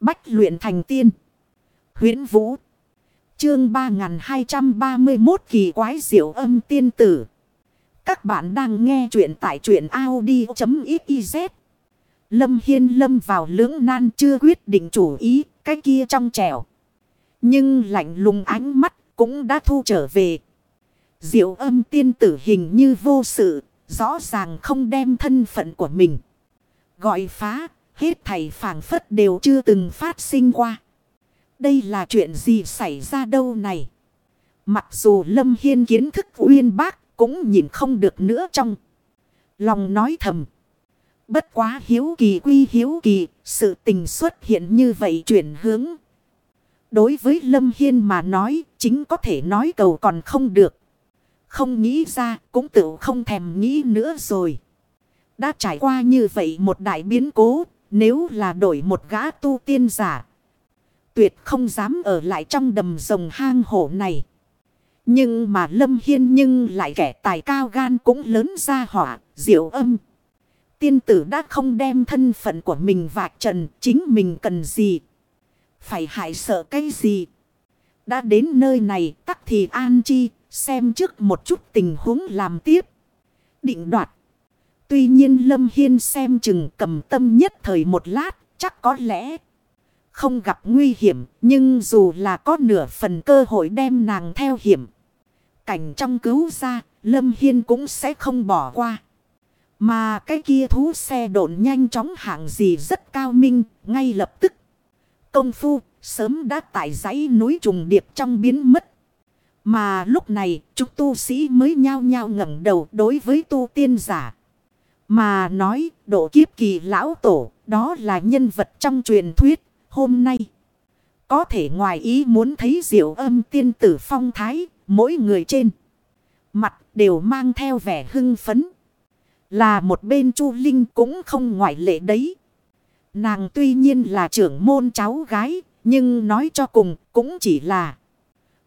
Bách luyện thành tiên. huyễn Vũ. Chương 3231 kỳ quái diệu âm tiên tử. Các bạn đang nghe truyện tại truyện Audi.xyz. Lâm Hiên lâm vào lưỡng nan chưa quyết định chủ ý, cái kia trong trẻo. Nhưng lạnh lùng ánh mắt cũng đã thu trở về. Diệu âm tiên tử hình như vô sự, rõ ràng không đem thân phận của mình. Gọi phá, hết thầy phảng phất đều chưa từng phát sinh qua. Đây là chuyện gì xảy ra đâu này? Mặc dù Lâm Hiên kiến thức uyên bác cũng nhìn không được nữa trong. Lòng nói thầm. Bất quá hiếu kỳ quy hiếu kỳ, sự tình xuất hiện như vậy chuyển hướng. Đối với Lâm Hiên mà nói, chính có thể nói cầu còn không được. Không nghĩ ra, cũng tự không thèm nghĩ nữa rồi. Đã trải qua như vậy một đại biến cố, nếu là đổi một gã tu tiên giả. Tuyệt không dám ở lại trong đầm rồng hang hổ này. Nhưng mà Lâm Hiên nhưng lại kẻ tài cao gan cũng lớn ra hỏa, diệu âm. Tiên tử đã không đem thân phận của mình vạch trần, chính mình cần gì. Phải hại sợ cái gì. Đã đến nơi này tắc thì an chi, xem trước một chút tình huống làm tiếp. Định đoạt. Tuy nhiên Lâm Hiên xem chừng cầm tâm nhất thời một lát, chắc có lẽ không gặp nguy hiểm, nhưng dù là có nửa phần cơ hội đem nàng theo hiểm. Cảnh trong cứu ra, Lâm Hiên cũng sẽ không bỏ qua. Mà cái kia thú xe độn nhanh chóng hạng gì rất cao minh, ngay lập tức. Công phu, sớm đã tại dãy núi trùng điệp trong biến mất. Mà lúc này, chúng tu sĩ mới nhao nhao ngẩng đầu đối với tu tiên giả. Mà nói, độ kiếp kỳ lão tổ, đó là nhân vật trong truyền thuyết, hôm nay. Có thể ngoài ý muốn thấy diệu âm tiên tử phong thái, mỗi người trên. Mặt đều mang theo vẻ hưng phấn. Là một bên Chu Linh cũng không ngoại lệ đấy. Nàng tuy nhiên là trưởng môn cháu gái, nhưng nói cho cùng cũng chỉ là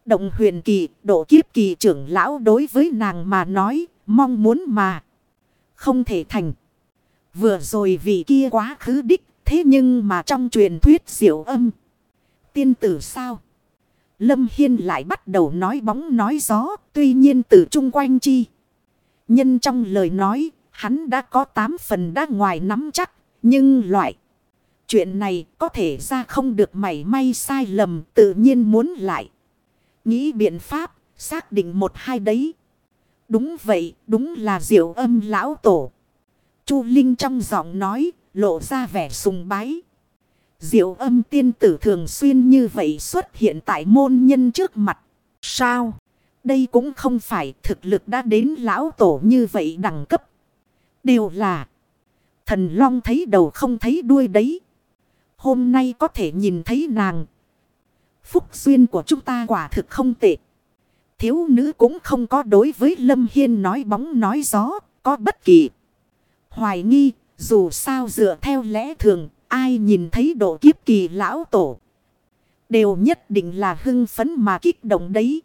động huyền kỳ, độ kiếp kỳ trưởng lão đối với nàng mà nói, mong muốn mà không thể thành. Vừa rồi vì kia quá khứ đích, thế nhưng mà trong truyền thuyết diệu âm. Tiên tử sao? Lâm Hiên lại bắt đầu nói bóng nói gió, tuy nhiên từ chung quanh chi. Nhân trong lời nói, hắn đã có tám phần đã ngoài nắm chắc, nhưng loại. Chuyện này có thể ra không được mảy may sai lầm tự nhiên muốn lại. Nghĩ biện pháp, xác định một hai đấy. Đúng vậy, đúng là diệu âm lão tổ. Chu Linh trong giọng nói, lộ ra vẻ sùng bái. Diệu âm tiên tử thường xuyên như vậy xuất hiện tại môn nhân trước mặt. Sao? Đây cũng không phải thực lực đã đến lão tổ như vậy đẳng cấp. Đều là thần long thấy đầu không thấy đuôi đấy. Hôm nay có thể nhìn thấy nàng. Phúc duyên của chúng ta quả thực không tệ. Thiếu nữ cũng không có đối với Lâm Hiên nói bóng nói gió, có bất kỳ. Hoài nghi, dù sao dựa theo lẽ thường, ai nhìn thấy độ kiếp kỳ lão tổ. Đều nhất định là hưng phấn mà kích động đấy.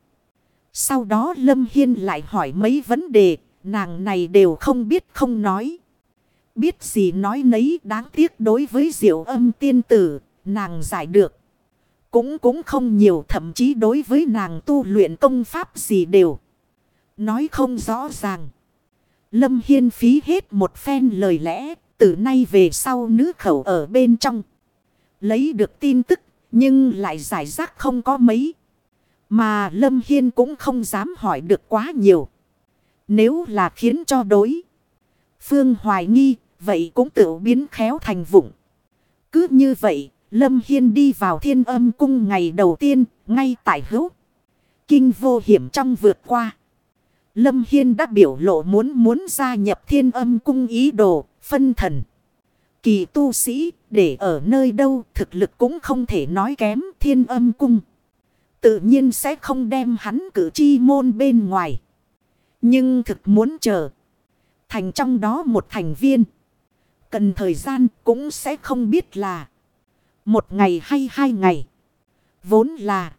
Sau đó Lâm Hiên lại hỏi mấy vấn đề, nàng này đều không biết không nói. Biết gì nói nấy đáng tiếc đối với diệu âm tiên tử, nàng giải được. Cũng cũng không nhiều thậm chí đối với nàng tu luyện công pháp gì đều. Nói không rõ ràng. Lâm Hiên phí hết một phen lời lẽ, từ nay về sau nữ khẩu ở bên trong. Lấy được tin tức, nhưng lại giải rác không có mấy. Mà Lâm Hiên cũng không dám hỏi được quá nhiều. Nếu là khiến cho đối. Phương hoài nghi, vậy cũng tự biến khéo thành vụng. Cứ như vậy, Lâm Hiên đi vào thiên âm cung ngày đầu tiên, ngay tại hữu. Kinh vô hiểm trong vượt qua. Lâm Hiên đã biểu lộ muốn muốn gia nhập thiên âm cung ý đồ, phân thần. Kỳ tu sĩ, để ở nơi đâu thực lực cũng không thể nói kém thiên âm cung. Tự nhiên sẽ không đem hắn cử chi môn bên ngoài. Nhưng thực muốn chờ. Thành trong đó một thành viên. Cần thời gian cũng sẽ không biết là. Một ngày hay hai ngày. Vốn là.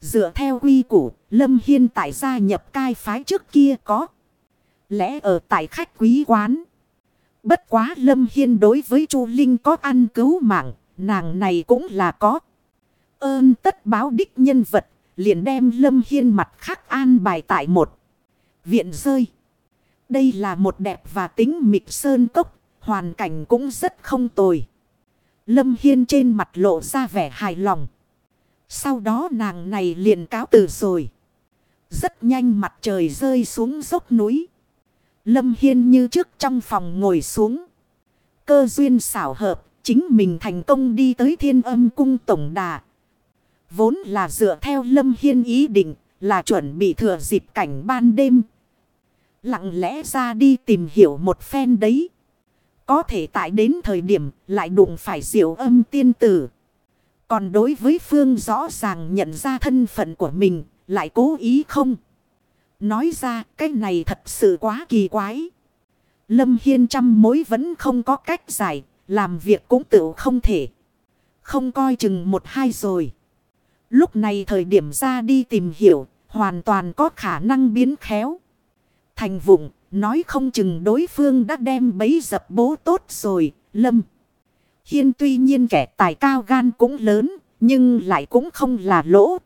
Dựa theo quy củ, Lâm Hiên tại gia nhập cai phái trước kia có. Lẽ ở tại khách quý quán. Bất quá Lâm Hiên đối với Chu Linh có ăn cứu mạng, nàng này cũng là có. Ơn tất báo đích nhân vật, liền đem Lâm Hiên mặt khắc an bài tại một viện rơi. Đây là một đẹp và tính mịt sơn cốc, hoàn cảnh cũng rất không tồi. Lâm Hiên trên mặt lộ ra vẻ hài lòng. Sau đó nàng này liền cáo từ rồi. Rất nhanh mặt trời rơi xuống dốc núi. Lâm Hiên như trước trong phòng ngồi xuống. Cơ duyên xảo hợp, chính mình thành công đi tới thiên âm cung tổng đà. Vốn là dựa theo Lâm Hiên ý định, là chuẩn bị thừa dịp cảnh ban đêm. Lặng lẽ ra đi tìm hiểu một phen đấy. Có thể tại đến thời điểm lại đụng phải diệu âm tiên tử. Còn đối với Phương rõ ràng nhận ra thân phận của mình, lại cố ý không. Nói ra cái này thật sự quá kỳ quái. Lâm Hiên trăm mối vẫn không có cách giải, làm việc cũng tự không thể. Không coi chừng một hai rồi. Lúc này thời điểm ra đi tìm hiểu, hoàn toàn có khả năng biến khéo. Thành vùng nói không chừng đối phương đã đem bấy dập bố tốt rồi, Lâm. Hiên tuy nhiên kẻ tài cao gan cũng lớn, nhưng lại cũng không là lỗ.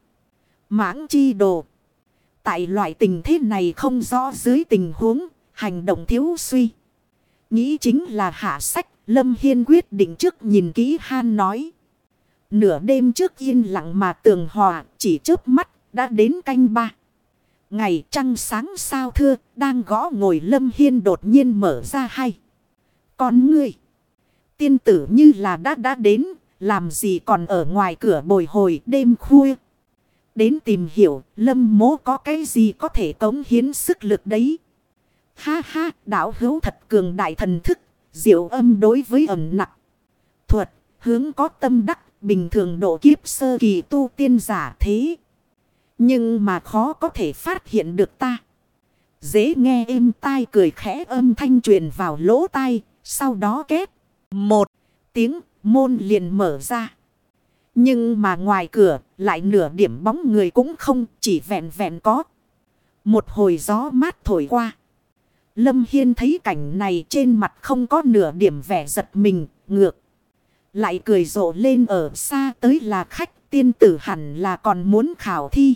Mãng chi đồ. Tại loại tình thế này không rõ dưới tình huống, hành động thiếu suy. Nghĩ chính là hạ sách, Lâm Hiên quyết định trước nhìn kỹ Han nói. Nửa đêm trước yên lặng mà tường hòa, chỉ trước mắt, đã đến canh ba. Ngày trăng sáng sao thưa, đang gõ ngồi Lâm Hiên đột nhiên mở ra hay. Con ngươi, tiên tử như là đã đã đến, làm gì còn ở ngoài cửa bồi hồi đêm khuya. Đến tìm hiểu lâm mố có cái gì có thể cống hiến sức lực đấy. Ha ha đạo hữu thật cường đại thần thức. Diệu âm đối với ẩm nặng. Thuật hướng có tâm đắc bình thường độ kiếp sơ kỳ tu tiên giả thế. Nhưng mà khó có thể phát hiện được ta. Dễ nghe êm tai cười khẽ âm thanh truyền vào lỗ tai. Sau đó kết. Một tiếng môn liền mở ra. Nhưng mà ngoài cửa lại nửa điểm bóng người cũng không chỉ vẹn vẹn có. Một hồi gió mát thổi qua. Lâm Hiên thấy cảnh này trên mặt không có nửa điểm vẻ giật mình, ngược. Lại cười rộ lên ở xa tới là khách tiên tử hẳn là còn muốn khảo thi.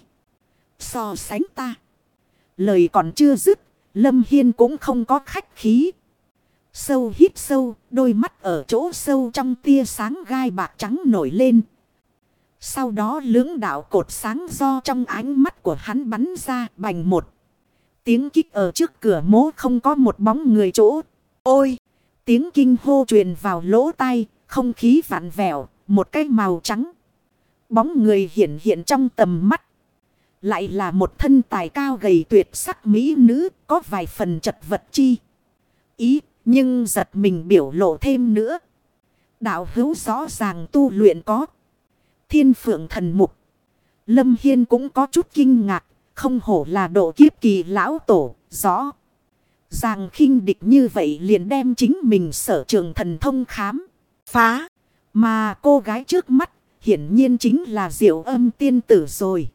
So sánh ta. Lời còn chưa dứt, Lâm Hiên cũng không có khách khí. Sâu hít sâu, đôi mắt ở chỗ sâu trong tia sáng gai bạc trắng nổi lên. Sau đó lưỡng đạo cột sáng do trong ánh mắt của hắn bắn ra bành một. Tiếng kích ở trước cửa mố không có một bóng người chỗ. Ôi! Tiếng kinh hô truyền vào lỗ tai, không khí vạn vẹo, một cái màu trắng. Bóng người hiện hiện trong tầm mắt. Lại là một thân tài cao gầy tuyệt sắc mỹ nữ, có vài phần chật vật chi. Ý, nhưng giật mình biểu lộ thêm nữa. Đạo hữu rõ ràng tu luyện có. Thiên phượng thần mục. Lâm Hiên cũng có chút kinh ngạc. Không hổ là độ kiếp kỳ lão tổ. Rõ. Ràng khinh địch như vậy liền đem chính mình sở trường thần thông khám. Phá. Mà cô gái trước mắt. Hiển nhiên chính là diệu âm tiên tử rồi.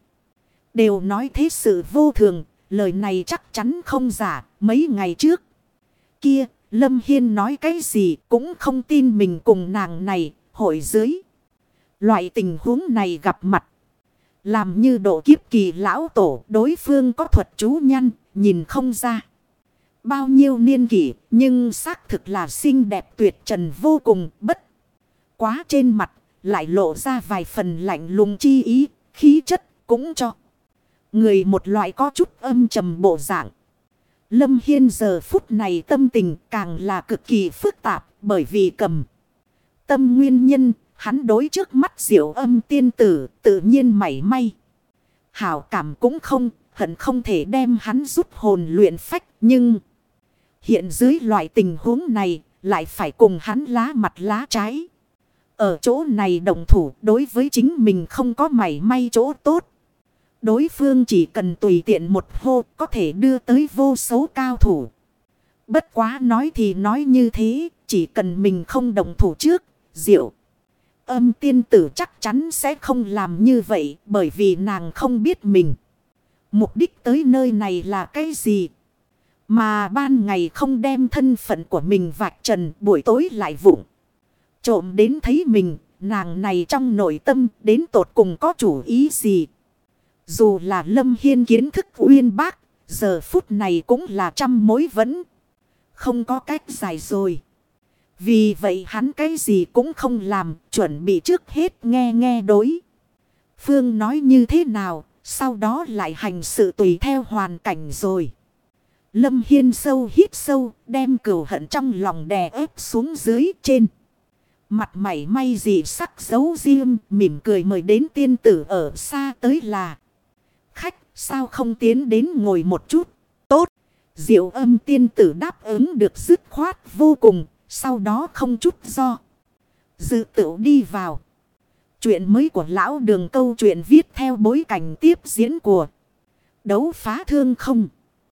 Đều nói thế sự vô thường. Lời này chắc chắn không giả. Mấy ngày trước. Kia. Lâm Hiên nói cái gì cũng không tin mình cùng nàng này. Hội dưới. Loại tình huống này gặp mặt. Làm như độ kiếp kỳ lão tổ đối phương có thuật chú nhăn, nhìn không ra. Bao nhiêu niên kỷ, nhưng xác thực là xinh đẹp tuyệt trần vô cùng bất. Quá trên mặt, lại lộ ra vài phần lạnh lùng chi ý, khí chất cũng cho. Người một loại có chút âm trầm bộ dạng. Lâm Hiên giờ phút này tâm tình càng là cực kỳ phức tạp bởi vì cầm. Tâm nguyên nhân Hắn đối trước mắt diệu âm tiên tử tự nhiên mảy may. Hảo cảm cũng không, hận không thể đem hắn giúp hồn luyện phách. Nhưng hiện dưới loại tình huống này lại phải cùng hắn lá mặt lá trái. Ở chỗ này đồng thủ đối với chính mình không có mảy may chỗ tốt. Đối phương chỉ cần tùy tiện một hô có thể đưa tới vô số cao thủ. Bất quá nói thì nói như thế, chỉ cần mình không đồng thủ trước, diệu âm tiên tử chắc chắn sẽ không làm như vậy bởi vì nàng không biết mình. Mục đích tới nơi này là cái gì? Mà ban ngày không đem thân phận của mình vạch trần buổi tối lại vụng. Trộm đến thấy mình, nàng này trong nội tâm đến tột cùng có chủ ý gì. Dù là Lâm Hiên kiến thức uyên bác, giờ phút này cũng là trăm mối vẫn. Không có cách giải rồi. Vì vậy hắn cái gì cũng không làm, chuẩn bị trước hết nghe nghe đối. Phương nói như thế nào, sau đó lại hành sự tùy theo hoàn cảnh rồi. Lâm Hiên sâu hít sâu, đem cửu hận trong lòng đè ép xuống dưới trên. Mặt mày may gì sắc dấu riêng, mỉm cười mời đến tiên tử ở xa tới là. Khách, sao không tiến đến ngồi một chút? Tốt! Diệu âm tiên tử đáp ứng được dứt khoát vô cùng, sau đó không chút do. Dự tự đi vào. Chuyện mới của lão đường câu chuyện viết theo bối cảnh tiếp diễn của đấu phá thương không.